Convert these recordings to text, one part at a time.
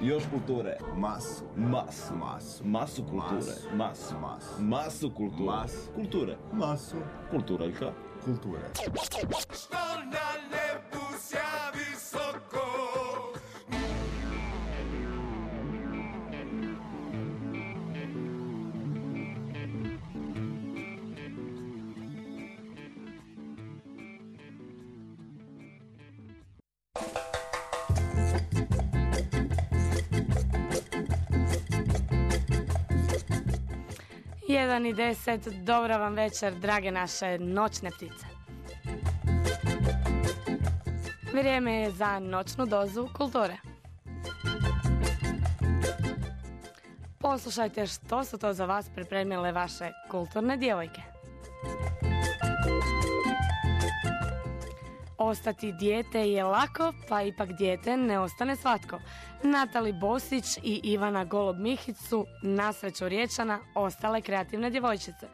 Još kulture. Masu. Masu. Masu. Masu kulture. Masu. Masu. Masu. Kulture. Masu. Kulture. Masu. Kulturaljka. Kulture. jedan i 10, dobra vam večer, drage naše noćne ptice. Vrijeme je za noćnu dozu kulture. Poslušajte što su to za vas pripremile vaše kulturne djevojke. Ostati dijete je lako, pa ipak dijete ne ostane svatko. Natali Bosić i Ivana Golob Mihić su, nasreću Riječana, ostale kreativne djevojčice.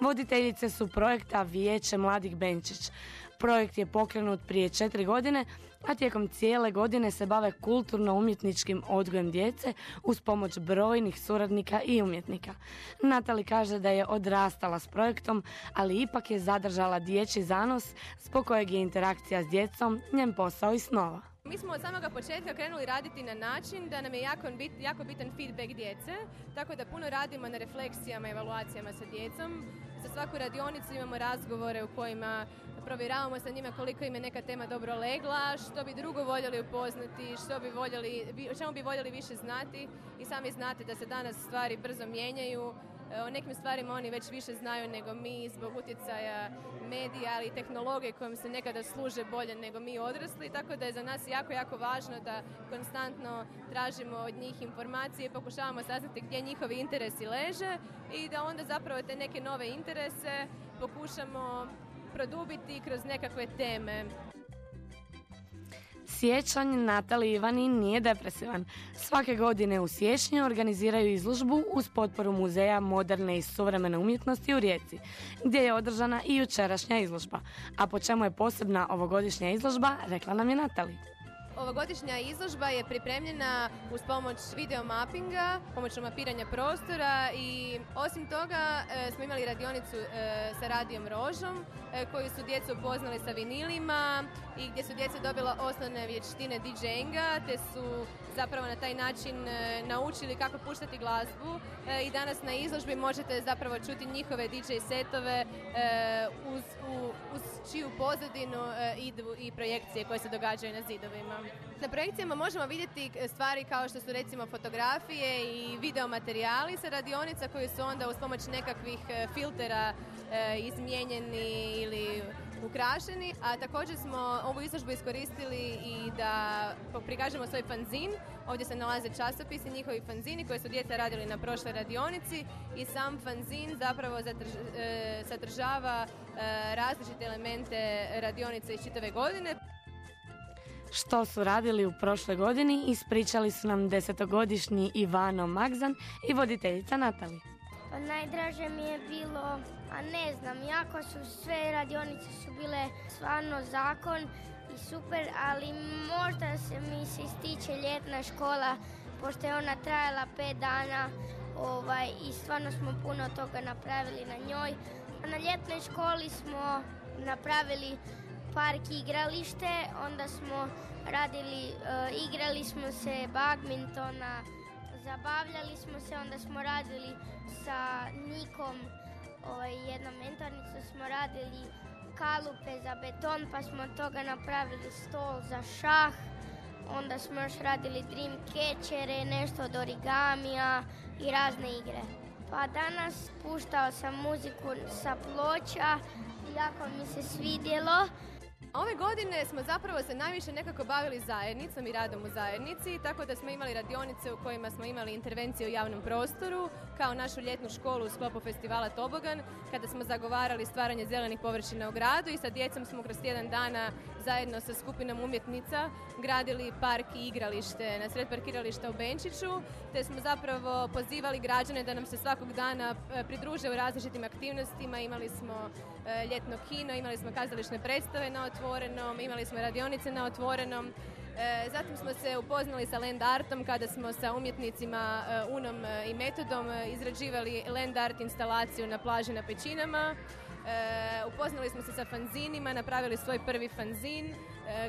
Voditeljice su projekta Vijeće mladih Benčić. Projekt je pokrenut prije četiri godine, a tijekom cijele godine se bave kulturno-umjetničkim odgojem djece uz pomoć brojnih suradnika i umjetnika. Natali kaže da je odrastala s projektom, ali ipak je zadržala dječji zanos zbog kojeg je interakcija s djecom njen posao i snova. Mi smo od samoga početka krenuli raditi na način da nam je jako, bit, jako bitan feedback djece, tako da puno radimo na refleksijama i evaluacijama sa djecom. Za svaku radionicu imamo razgovore u kojima provjeravamo sa njima koliko im je neka tema dobro legla, što bi drugo voljeli upoznati, što bi voljeli, o čemu bi voljeli više znati i sami znate da se danas stvari brzo mijenjaju, O nekim stvarima oni već više znaju nego mi zbog utjecaja medija, ali i tehnologije kojom se nekada služe bolje nego mi odrasli, tako da je za nas jako, jako važno da konstantno tražimo od njih informacije i pokušavamo saznati gdje njihovi interesi leže i da onda zapravo te neke nove interese pokušamo produbiti kroz nekakve teme. Siječanj Natali Ivani nije depresivan. Svake godine u siječnju organiziraju izložbu uz potporu Muzeja moderne i suvremene umjetnosti u Rijeci, gdje je održana i jučerašnja izložba. A po čemu je posebna ovogodišnja izložba, rekla nam je Natali. Ovogodišnja izložba je pripremljena uz pomoć video mappinga, pomoću mapiranja prostora i osim toga e, smo imali radionicu e, sa radijom Rožom e, koju su djecu upoznali sa vinilima i gdje su djeca dobila osnovne vještine DJinga te su zapravo na taj način e, naučili kako puštati glazbu i danas na izložbi možete zapravo čuti njihove DJ setove uz, u- uz čiju pozadinu idu i projekcije koje se događaju na zidovima. Na projekcijama možemo vidjeti e, stvari kao što su recimo fotografije i videomaterijali sa radionica koji su onda uz pomoć nekakvih e, filtera e, izmijenjeni ili ukrašeni, a također smo ovu izložbu iskoristili i da prikažemo svoj fanzin. Ovdje se nalaze časopisi, njihovi fanzini koje su djeca radili na prošloj radionici i sam fanzin zapravo zadrž- sadržava različite elemente radionice iz čitave godine. Što su radili u prošloj godini, ispričali su nam desetogodišnji Ivano Magzan i voditeljica Natali. Pa najdraže mi je bilo, a ne znam, jako su sve radionice su bile stvarno zakon i super, ali možda se mi se ističe ljetna škola, pošto je ona trajala pet dana ovaj, i stvarno smo puno toga napravili na njoj. A na ljetnoj školi smo napravili park igralište, onda smo radili, eh, igrali smo se badmintona, zabavljali smo se, onda smo radili sa Nikom, ovaj, jednom mentornicom smo radili kalupe za beton, pa smo od toga napravili stol za šah, onda smo još radili dream catchere, nešto od origamija i razne igre. Pa danas puštao sam muziku sa ploča, jako mi se svidjelo. Ove godine smo zapravo se najviše nekako bavili zajednicom i radom u zajednici, tako da smo imali radionice u kojima smo imali intervencije u javnom prostoru, kao našu ljetnu školu u sklopu festivala Tobogan, kada smo zagovarali stvaranje zelenih površina u gradu i sa djecom smo kroz tjedan dana zajedno sa skupinom umjetnica gradili park i igralište na sred parkirališta u Benčiću, te smo zapravo pozivali građane da nam se svakog dana e, pridruže u različitim aktivnostima. Imali smo e, ljetno kino, imali smo kazališne predstave na otvorenom, imali smo radionice na otvorenom zatim smo se upoznali sa land artom kada smo sa umjetnicima e, Unom e, i Metodom e, izrađivali land art instalaciju na plaži na Pećinama. E, upoznali smo se sa fanzinima, napravili svoj prvi fanzin e,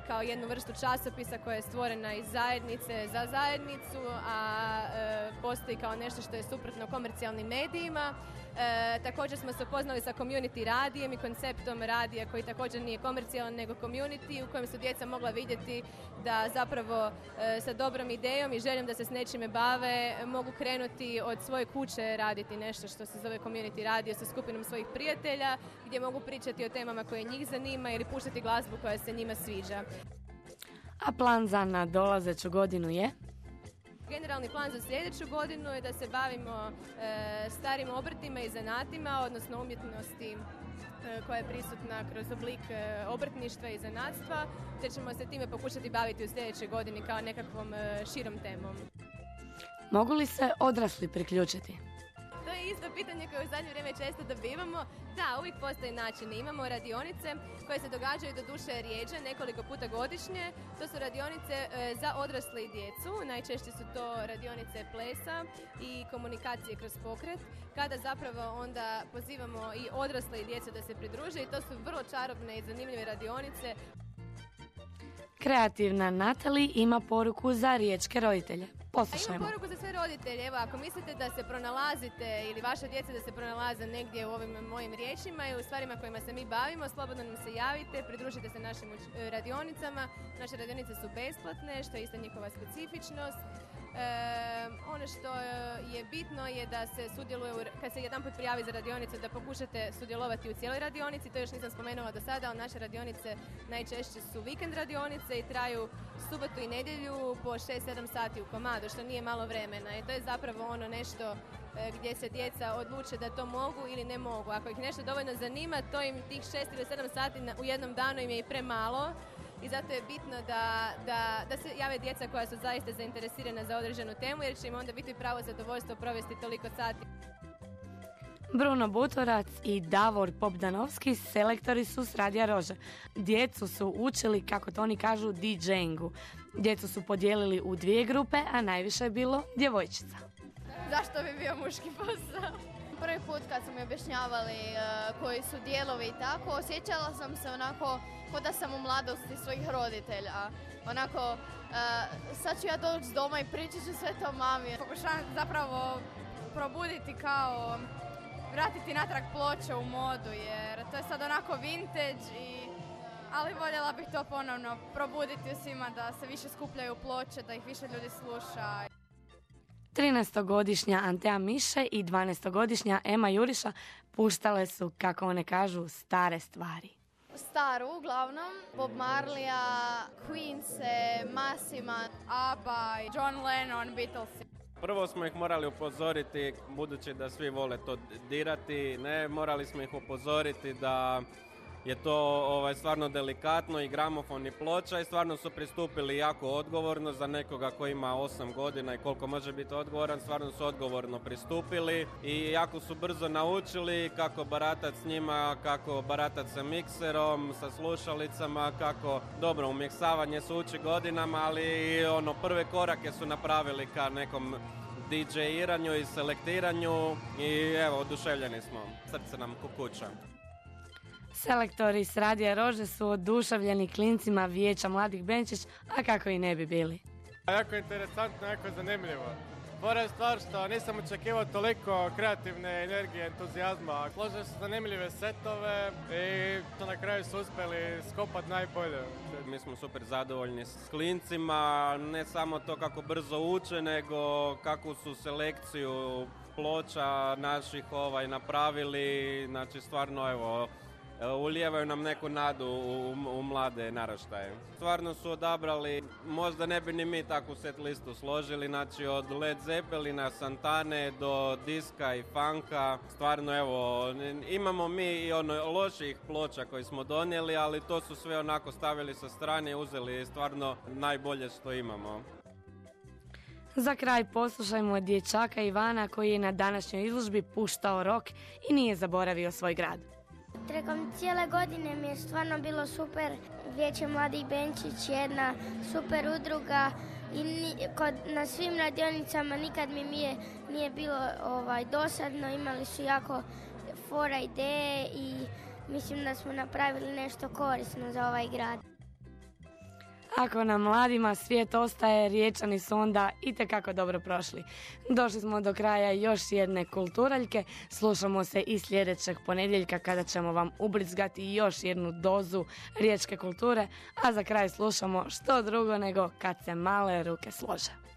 kao jednu vrstu časopisa koja je stvorena iz zajednice za zajednicu, a e, postoji kao nešto što je suprotno komercijalnim medijima. E, također smo se upoznali sa community radijem i konceptom radija koji također nije komercijalan nego community u kojem su djeca mogla vidjeti da zapravo e, sa dobrom idejom i željom da se s nečime bave mogu krenuti od svoje kuće raditi nešto što se zove community radio sa skupinom svojih prijatelja gdje mogu pričati o temama koje njih zanima ili puštati glazbu koja se njima sviđa. A plan za nadolazeću godinu je? Generalni plan za sljedeću godinu je da se bavimo e, starim obrtima i zanatima, odnosno umjetnosti e, koja je prisutna kroz oblik e, obrtništva i zanatstva, te ćemo se time pokušati baviti u sljedećoj godini kao nekakvom e, širom temom. Mogu li se odrasli priključiti? Pitanje koje u zadnje vrijeme često dobivamo. Da, uvijek postoji način. Imamo radionice koje se događaju do duše rijeđe nekoliko puta godišnje. To su radionice e, za odrasle i djecu. Najčešće su to radionice plesa i komunikacije kroz pokret. Kada zapravo onda pozivamo i odrasle i djecu da se pridruže i to su vrlo čarobne i zanimljive radionice. Kreativna Natali ima poruku za riječke roditelje. A imam Poslušajmo. poruku za sve roditelje. Evo, ako mislite da se pronalazite ili vaša djeca da se pronalaze negdje u ovim mojim riječima ili u stvarima kojima se mi bavimo, slobodno nam se javite, pridružite se našim uč- e, radionicama. Naše radionice su besplatne, što je isto njihova specifičnost. E, ono što je bitno je da se sudjeluje, kad se jedan put prijavi za radionicu, da pokušate sudjelovati u cijeloj radionici. To još nisam spomenula do sada, ali naše radionice najčešće su vikend radionice i traju subotu i nedjelju po 6-7 sati u komadu, što nije malo vremena. I to je zapravo ono nešto e, gdje se djeca odluče da to mogu ili ne mogu. Ako ih nešto dovoljno zanima, to im tih 6 ili 7 sati u jednom danu im je i premalo. I zato je bitno da, da, da se jave djeca koja su zaista zainteresirana za određenu temu, jer će im onda biti pravo zadovoljstvo provesti toliko sati. Bruno Butorac i Davor Popdanovski selektori su s Radija Rože. Djecu su učili, kako to oni kažu, DJingu. Djecu su podijelili u dvije grupe, a najviše je bilo djevojčica. Zašto bi bio muški posao? Prvi put kad su mi objašnjavali e, koji su dijelovi i tako, osjećala sam se onako kao da sam u mladosti svojih roditelja. Onako, e, sad ću ja doći doma i pričat ću sve to mami. Pokušavam zapravo probuditi kao vratiti natrag ploče u modu jer to je sad onako vintage i ali voljela bih to ponovno probuditi u svima da se više skupljaju ploče, da ih više ljudi sluša. 13-godišnja Antea Miše i 12-godišnja Ema Juriša puštale su, kako one kažu, stare stvari. Staru, uglavnom, Bob Marleya, Queense, Massima, ABBA, John Lennon, Beatles. Prvo smo ih morali upozoriti, budući da svi vole to dirati, ne, morali smo ih upozoriti da je to ovaj, stvarno delikatno i gramofon i ploča i stvarno su pristupili jako odgovorno za nekoga ko ima 8 godina i koliko može biti odgovoran, stvarno su odgovorno pristupili i jako su brzo naučili kako baratat s njima, kako baratat sa mikserom, sa slušalicama, kako dobro, umiksavanje se uči godinama, ali ono prve korake su napravili ka nekom DJ-iranju i selektiranju i evo, oduševljeni smo. Srce nam kukuća. Selektori s Radija Rože su oduševljeni klincima vijeća mladih Benčić, a kako i ne bi bili. Jako interesantno, jako zanimljivo. Je stvar što nisam očekivao toliko kreativne energije, entuzijazma. Složili su zanimljive setove i to na kraju su uspjeli skopati najbolje. Mi smo super zadovoljni s klincima, ne samo to kako brzo uče, nego kakvu su selekciju ploča naših ovaj napravili, znači stvarno evo ulijevaju nam neku nadu u, u mlade naraštaje. Stvarno su odabrali, možda ne bi ni mi takvu set listu složili, znači od Led Zeppelina, Santane do diska i funka. Stvarno evo, imamo mi i ono loših ploča koji smo donijeli, ali to su sve onako stavili sa strane i uzeli stvarno najbolje što imamo. Za kraj poslušajmo dječaka Ivana koji je na današnjoj izložbi puštao rok i nije zaboravio svoj grad. Trekom cijele godine mi je stvarno bilo super Vijeće Mladih Benčić je jedna super udruga i kod, na svim radionicama nikad mi nije, nije bilo ovaj, dosadno, imali su jako fora ideje i mislim da smo napravili nešto korisno za ovaj grad. Ako nam mladima svijet ostaje, riječani su onda itekako dobro prošli. Došli smo do kraja još jedne kulturaljke. Slušamo se i sljedećeg ponedjeljka kada ćemo vam ubrizgati još jednu dozu riječke kulture. A za kraj slušamo što drugo nego kad se male ruke slože.